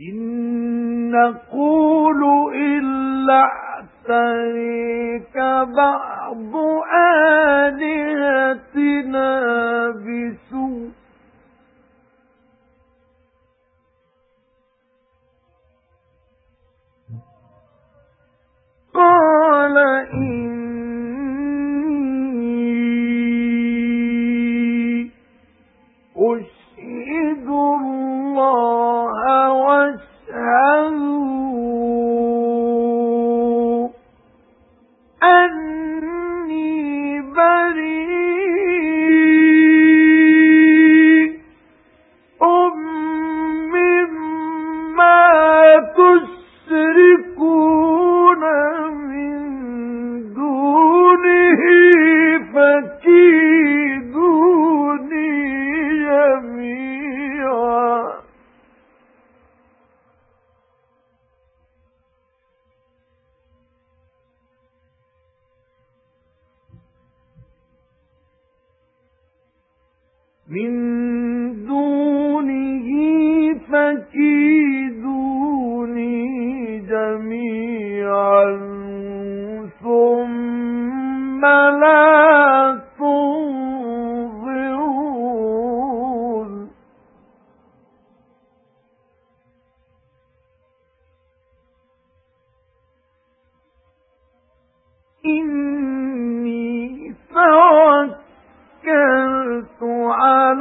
إِن نَّقُولُ إِلَّا اعْتَرَيْكَ بَعْضُ آلِهَتِنَا بِسُوءٍ. قَالَ إِنِّي أُشْهِدُ مِن دُونِهِ فَكِيدُونِي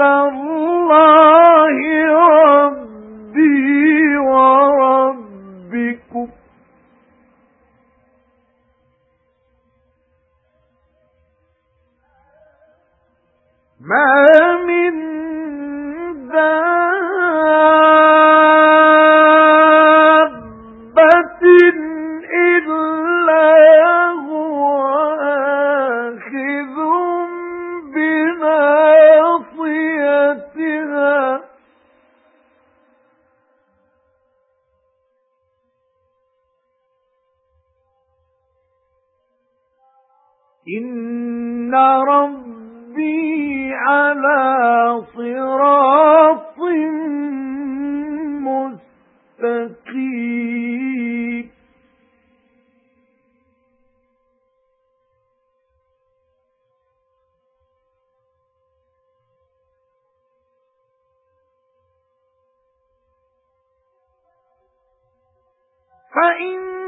اللَّهِ رَبِّي وَرَبِّكُمْ. مَا إِنَّ رَبِّي عَلَى صِرَاطٍ مُسْتَقِيمٍ فَإِنَّ